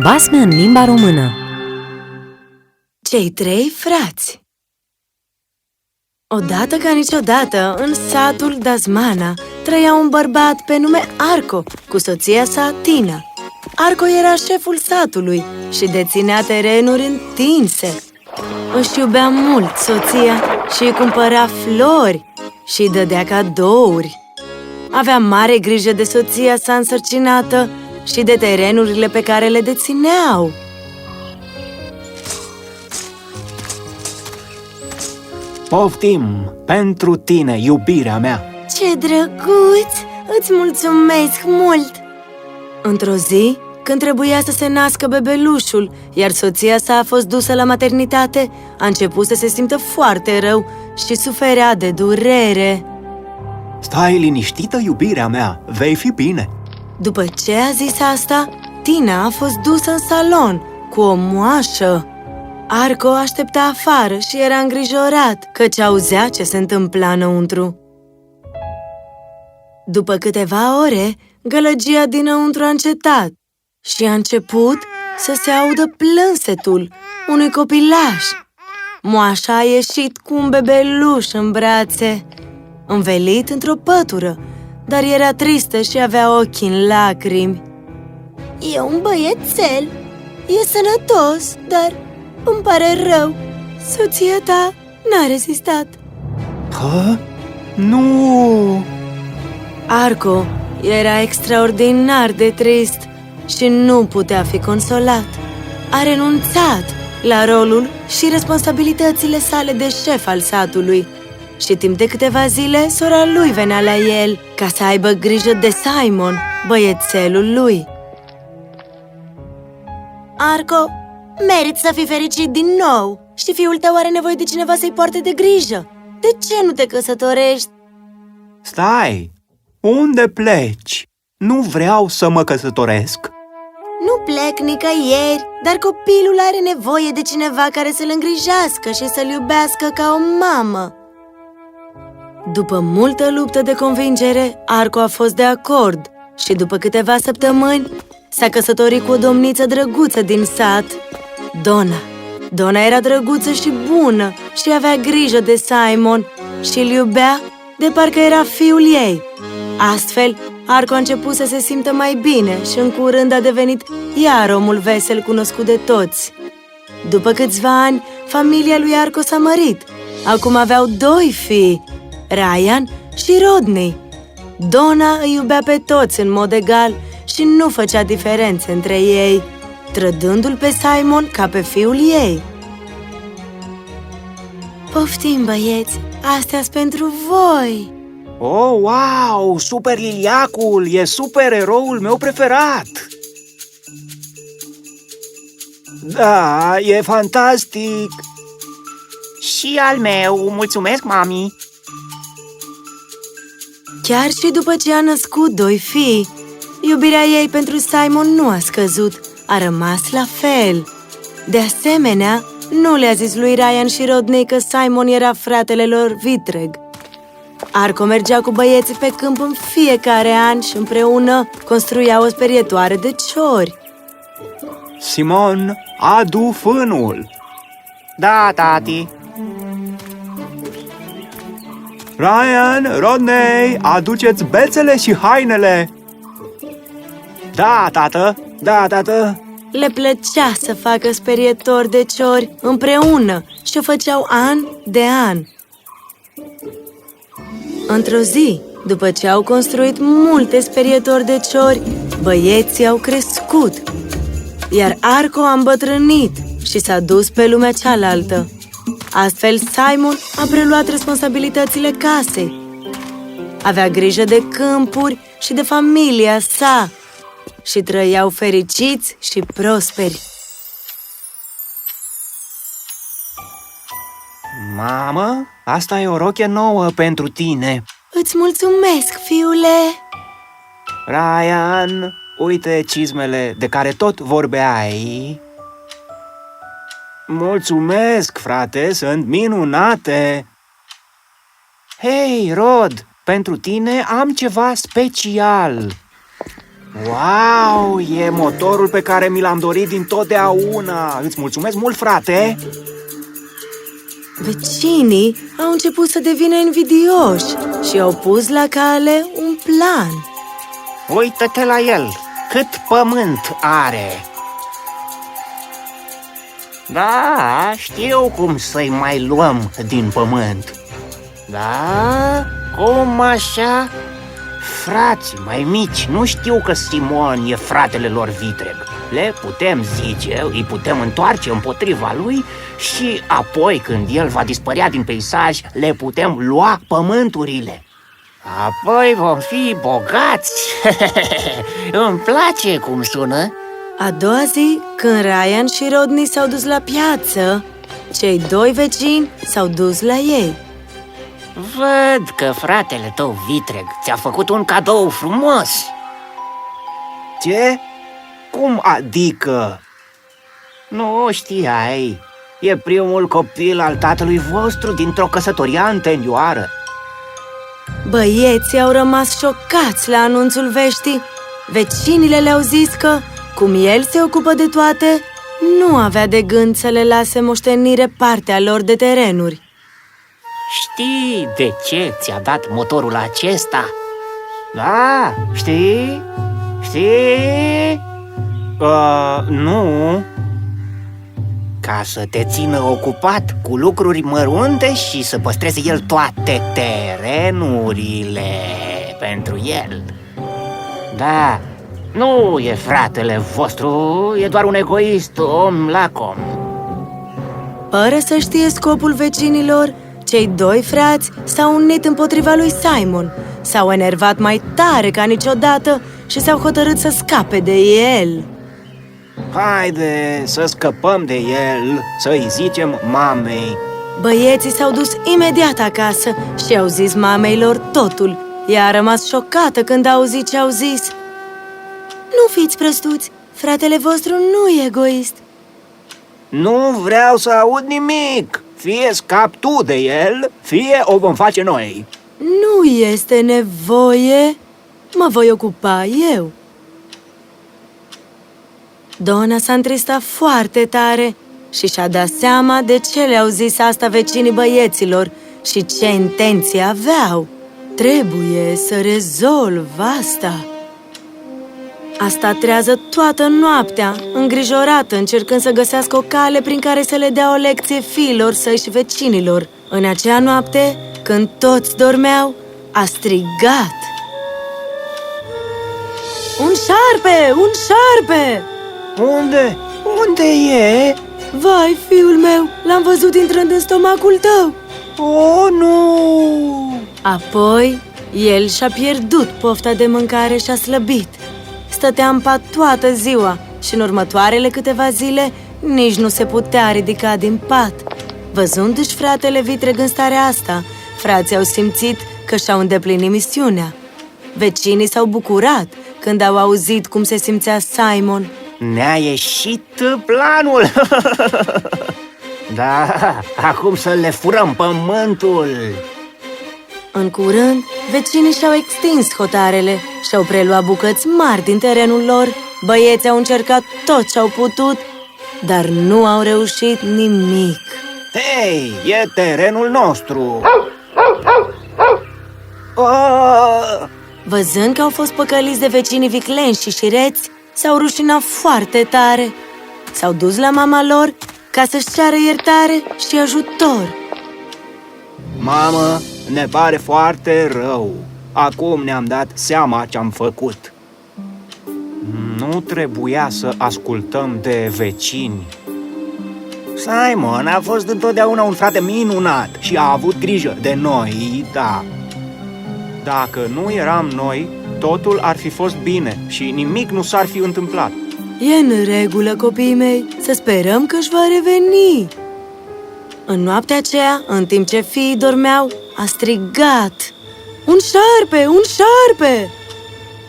Basme în limba română Cei trei frați Odată ca niciodată, în satul Dasmana, trăia un bărbat pe nume Arco, cu soția sa, Tina. Arco era șeful satului și deținea terenuri întinse. Își iubea mult soția și îi cumpăra flori și îi dădea cadouri. Avea mare grijă de soția sa însărcinată și de terenurile pe care le dețineau. Poftim pentru tine, iubirea mea! Ce drăguț! Îți mulțumesc mult! Într-o zi, când trebuia să se nască bebelușul, iar soția sa a fost dusă la maternitate, a început să se simtă foarte rău și suferea de durere. Stai liniștită, iubirea mea, vei fi bine! După ce a zis asta, Tina a fost dusă în salon cu o moașă. Arco aștepta afară și era îngrijorat, căci auzea ce se întâmpla înăuntru. După câteva ore, gălăgia dinăuntru a încetat și a început să se audă plânsetul unui copilaș. Moașa a ieșit cu un bebeluș în brațe, învelit într-o pătură, dar era tristă și avea ochii în lacrimi. E un băiețel, e sănătos, dar îmi pare rău. Soția ta n-a rezistat. Hă? Nu! Arco era extraordinar de trist și nu putea fi consolat. A renunțat la rolul și responsabilitățile sale de șef al satului și timp de câteva zile sora lui venea la el ca să aibă grijă de Simon, băiețelul lui. Arco, meriți să fii fericit din nou! Și fiul tău are nevoie de cineva să-i poarte de grijă. De ce nu te căsătorești? Stai! Unde pleci? Nu vreau să mă căsătoresc. Nu plec nicăieri, dar copilul are nevoie de cineva care să-l îngrijească și să-l iubească ca o mamă. După multă luptă de convingere, Arco a fost de acord și după câteva săptămâni s-a căsătorit cu o domniță drăguță din sat, Dona. Dona era drăguță și bună și avea grijă de Simon și îl iubea de parcă era fiul ei. Astfel, Arco a început să se simtă mai bine și în curând a devenit iar omul vesel cunoscut de toți. După câțiva ani, familia lui Arco s-a mărit. Acum aveau doi fii, Ryan și Rodney. Dona îi iubea pe toți în mod egal și nu făcea diferențe între ei, trădându-l pe Simon ca pe fiul ei. Poftim, băieți! astea pentru voi! Oh, wow! Super Liliacul e super eroul meu preferat! Da, e fantastic! Și al meu, mulțumesc, mami! Chiar și după ce a născut doi fii, iubirea ei pentru Simon nu a scăzut, a rămas la fel. De asemenea, nu le-a zis lui Ryan și Rodney că Simon era fratele lor vitreg. Arco mergea cu băieții pe câmp în fiecare an și împreună construiau o sperietoare de ciori. Simon, adu fânul! Da, tati! Ryan, Rodney, aduceți bețele și hainele! Da, tată! Da, tată! Le plăcea să facă sperietori de ciori împreună și o făceau an de an. Într-o zi, după ce au construit multe sperietori de ciori, băieții au crescut, iar Arco a îmbătrânit și s-a dus pe lumea cealaltă. Astfel, Simon a preluat responsabilitățile casei. Avea grijă de câmpuri și de familia sa și trăiau fericiți și prosperi. Mamă, asta e o roche nouă pentru tine. Îți mulțumesc, fiule! Ryan, uite cizmele de care tot vorbeai. Mulțumesc, frate, sunt minunate! Hei, Rod, pentru tine am ceva special. Wow, e motorul pe care mi l-am dorit din totdeauna. Îți mulțumesc mult, frate! Vecinii au început să devină invidioși și au pus la cale un plan. Uită-te la el, cât pământ are! Da, știu cum să-i mai luăm din pământ. Da, cum așa? Frați mai mici, nu știu că Simon e fratele lor vitreg. Le putem zice, îi putem întoarce împotriva lui și apoi când el va dispărea din peisaj, le putem lua pământurile. Apoi vom fi bogați. Îmi place cum sună. A doua zi, când Ryan și Rodney s-au dus la piață, cei doi vecini s-au dus la ei. Văd că fratele tău vitreg ți-a făcut un cadou frumos. Ce? Cum adică? Nu știai, e primul copil al tatălui vostru dintr-o căsătorie anterioară. Băieții au rămas șocați la anunțul veștii. Vecinile le-au zis că, cum el se ocupă de toate, nu avea de gând să le lase moștenire partea lor de terenuri. Știi de ce ți-a dat motorul acesta? Da, știi? Știi? Uh, nu. Ca să te țină ocupat cu lucruri mărunte și să păstreze el toate terenurile pentru el. Da, nu e fratele vostru, e doar un egoist om lacom. Fără să știe scopul vecinilor, cei doi frați s-au unit împotriva lui Simon, s-au enervat mai tare ca niciodată și s-au hotărât să scape de el. Haide să scăpăm de el, să-i zicem mamei. Băieții s-au dus imediat acasă și au zis mamei lor totul. Ea a rămas șocată când a auzit ce au zis. Nu fiți prăstuți, fratele vostru nu e egoist. Nu vreau să aud nimic. Fie scap tu de el, fie o vom face noi. Nu este nevoie, mă voi ocupa eu. Dona s-a întristat foarte tare și și-a dat seama de ce le-au zis asta vecinii băieților și ce intenții aveau. Trebuie să rezolv asta. Asta trează toată noaptea, îngrijorată, încercând să găsească o cale prin care să le dea o lecție fiilor săi și vecinilor. În acea noapte, când toți dormeau, a strigat. Un șarpe! Un șarpe! Unde? Unde e? Vai, fiul meu, l-am văzut intrând în stomacul tău! Oh, nu! Apoi, el și-a pierdut pofta de mâncare și a slăbit. Stătea în pat toată ziua și în următoarele câteva zile nici nu se putea ridica din pat. Văzându-și fratele vitreg în starea asta, frații au simțit că și-au îndeplinit misiunea. Vecinii s-au bucurat când au auzit cum se simțea Simon. Ne-a ieșit planul! da, acum să le furăm pământul! În curând, vecinii și-au extins hotarele și-au preluat bucăți mari din terenul lor. Băieții au încercat tot ce au putut, dar nu au reușit nimic. Hei, e terenul nostru! Oh! Văzând că au fost păcăliți de vecinii vicleni și șireți, s-au rușinat foarte tare. S-au dus la mama lor ca să-și ceară iertare și ajutor. Mamă, ne pare foarte rău. Acum ne-am dat seama ce-am făcut. Nu trebuia să ascultăm de vecini. Simon a fost întotdeauna un frate minunat și a avut grijă de noi, da. Dacă nu eram noi, totul ar fi fost bine și nimic nu s-ar fi întâmplat. E în regulă, copiii mei, să sperăm că își va reveni. În noaptea aceea, în timp ce fiii dormeau, a strigat Un șarpe, un șarpe!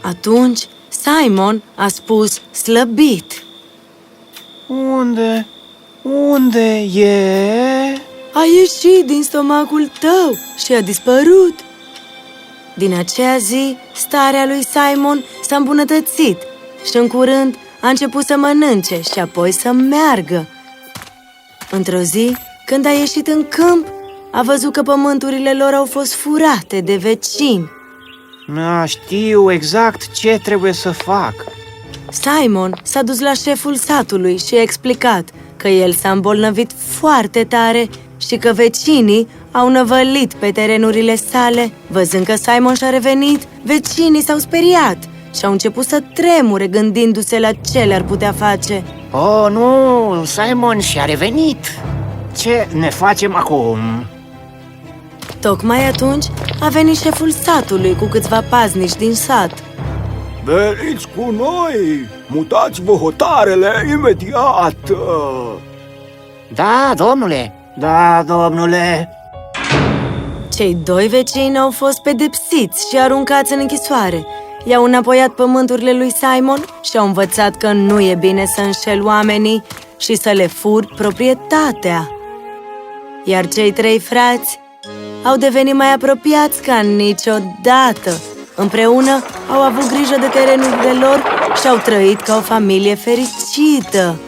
Atunci, Simon a spus slăbit Unde? Unde e? A ieșit din stomacul tău și a dispărut Din aceea zi, starea lui Simon s-a îmbunătățit și în curând a început să mănânce și apoi să meargă. Într-o zi, când a ieșit în câmp, a văzut că pământurile lor au fost furate de vecini. Na, știu exact ce trebuie să fac. Simon s-a dus la șeful satului și a explicat că el s-a îmbolnăvit foarte tare și că vecinii au năvălit pe terenurile sale. Văzând că Simon și-a revenit, vecinii s-au speriat și au început să tremure gândindu-se la ce le-ar putea face. Oh, nu, Simon și-a revenit Ce ne facem acum? Tocmai atunci a venit șeful satului cu câțiva paznici din sat. Veniți cu noi! Mutați-vă hotarele imediat! Da, domnule Da, domnule Cei doi vecini au fost pedepsiți și aruncați în închisoare. I-au înapoiat pământurile lui Simon și au învățat că nu e bine să înșel oamenii și să le fur proprietatea. Iar cei trei frați au devenit mai apropiați ca niciodată. Împreună au avut grijă de terenurile lor și au trăit ca o familie fericită.